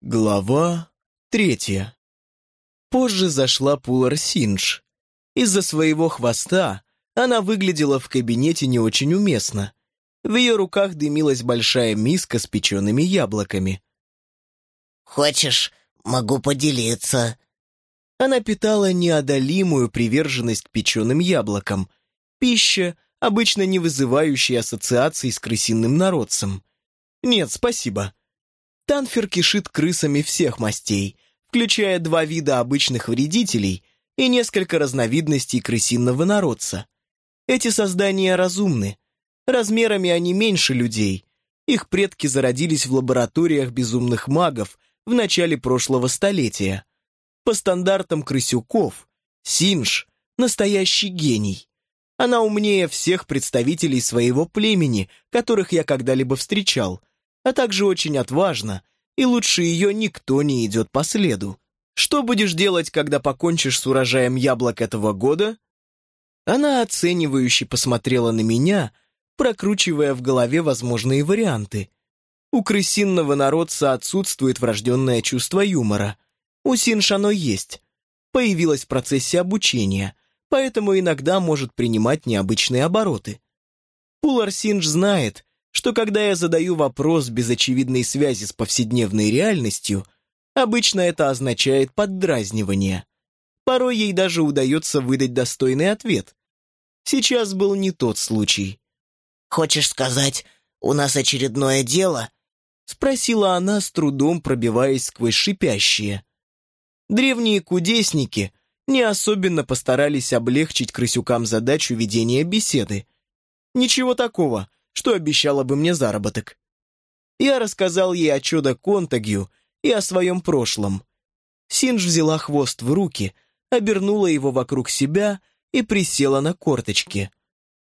Глава третья. Позже зашла Пулар Синдж. Из-за своего хвоста она выглядела в кабинете не очень уместно. В ее руках дымилась большая миска с печеными яблоками. «Хочешь, могу поделиться?» Она питала неодолимую приверженность к печеным яблокам. Пища, обычно не вызывающая ассоциаций с крысиным народцем. Нет, спасибо. Танфер кишит крысами всех мастей, включая два вида обычных вредителей и несколько разновидностей крысиного народца. Эти создания разумны. Размерами они меньше людей. Их предки зародились в лабораториях безумных магов в начале прошлого столетия. По стандартам крысюков, Синж – настоящий гений. Она умнее всех представителей своего племени, которых я когда-либо встречал, а также очень отважна, и лучше ее никто не идет по следу. Что будешь делать, когда покончишь с урожаем яблок этого года? Она оценивающе посмотрела на меня, прокручивая в голове возможные варианты. У крысинного народца отсутствует врожденное чувство юмора. У Синш оно есть. Появилось в процессе обучения, поэтому иногда может принимать необычные обороты. Пулар Синдж знает, что когда я задаю вопрос без очевидной связи с повседневной реальностью, обычно это означает поддразнивание. Порой ей даже удается выдать достойный ответ. Сейчас был не тот случай. «Хочешь сказать, у нас очередное дело?» Спросила она, с трудом пробиваясь сквозь шипящие. Древние кудесники не особенно постарались облегчить крысюкам задачу ведения беседы. Ничего такого, что обещала бы мне заработок. Я рассказал ей о чудо Контагью и о своем прошлом. Синдж взяла хвост в руки, обернула его вокруг себя и присела на корточки.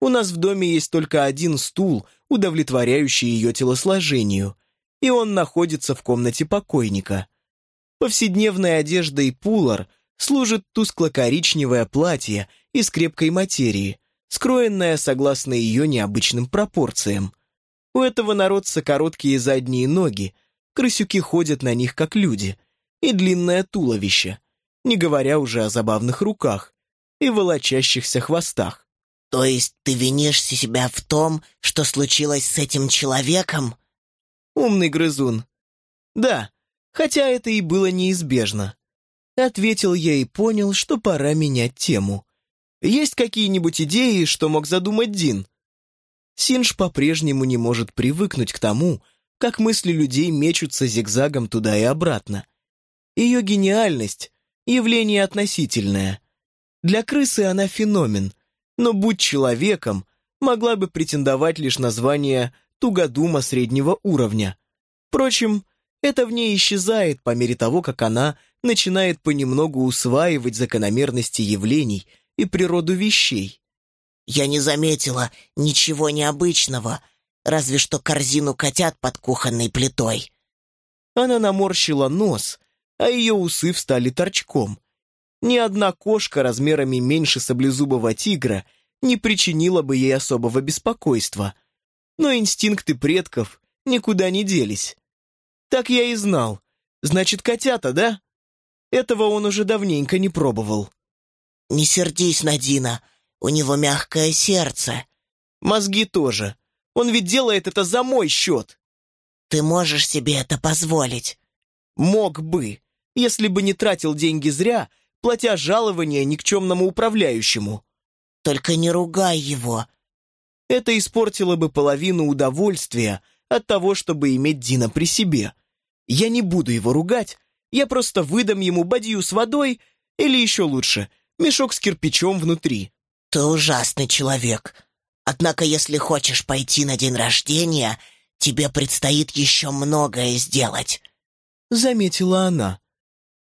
У нас в доме есть только один стул, удовлетворяющий ее телосложению, и он находится в комнате покойника. Повседневной одеждой пулар служит тускло-коричневое платье из крепкой материи, скроенная согласно ее необычным пропорциям. У этого народца короткие задние ноги, крысюки ходят на них как люди, и длинное туловище, не говоря уже о забавных руках и волочащихся хвостах. «То есть ты винишь себя в том, что случилось с этим человеком?» Умный грызун. «Да, хотя это и было неизбежно». Ответил я и понял, что пора менять тему. Есть какие-нибудь идеи, что мог задумать Дин? Синж по-прежнему не может привыкнуть к тому, как мысли людей мечутся зигзагом туда и обратно. Ее гениальность — явление относительное. Для крысы она феномен, но, будь человеком, могла бы претендовать лишь на звание тугодума среднего уровня. Впрочем, это в ней исчезает по мере того, как она начинает понемногу усваивать закономерности явлений — и природу вещей. Я не заметила ничего необычного, разве что корзину котят под кухонной плитой. Она наморщила нос, а ее усы встали торчком. Ни одна кошка размерами меньше саблезубого тигра не причинила бы ей особого беспокойства. Но инстинкты предков никуда не делись. Так я и знал. Значит, котята, да? Этого он уже давненько не пробовал. «Не сердись на Дина, у него мягкое сердце». «Мозги тоже. Он ведь делает это за мой счет». «Ты можешь себе это позволить?» «Мог бы, если бы не тратил деньги зря, платя жалование никчемному управляющему». «Только не ругай его». Это испортило бы половину удовольствия от того, чтобы иметь Дина при себе. Я не буду его ругать, я просто выдам ему бадью с водой или еще лучше — мешок с кирпичом внутри. Ты ужасный человек. Однако, если хочешь пойти на день рождения, тебе предстоит еще многое сделать. Заметила она.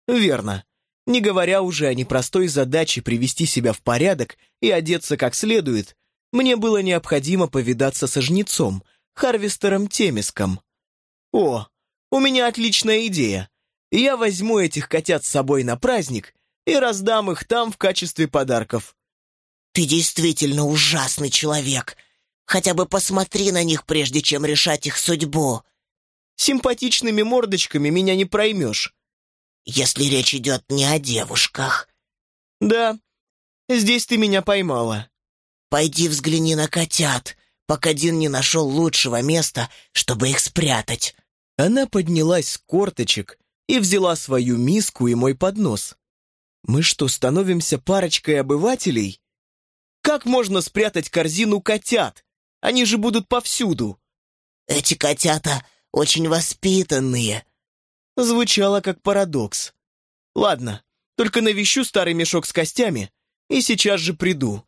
Верно. Не говоря уже о непростой задаче привести себя в порядок и одеться как следует, мне было необходимо повидаться со жнецом, Харвестером Темиском. О, у меня отличная идея. Я возьму этих котят с собой на праздник и раздам их там в качестве подарков». «Ты действительно ужасный человек. Хотя бы посмотри на них, прежде чем решать их судьбу». Симпатичными мордочками меня не проймешь. Если речь идет не о девушках. Да, здесь ты меня поймала. Пойди взгляни на котят, пока Дин не нашел лучшего места, чтобы их спрятать. Она поднялась с корточек и взяла свою миску и мой поднос. Мы что, становимся парочкой обывателей? Как можно спрятать корзину котят? Они же будут повсюду. Эти котята очень воспитанные. Звучало как парадокс. Ладно, только навещу старый мешок с костями и сейчас же приду.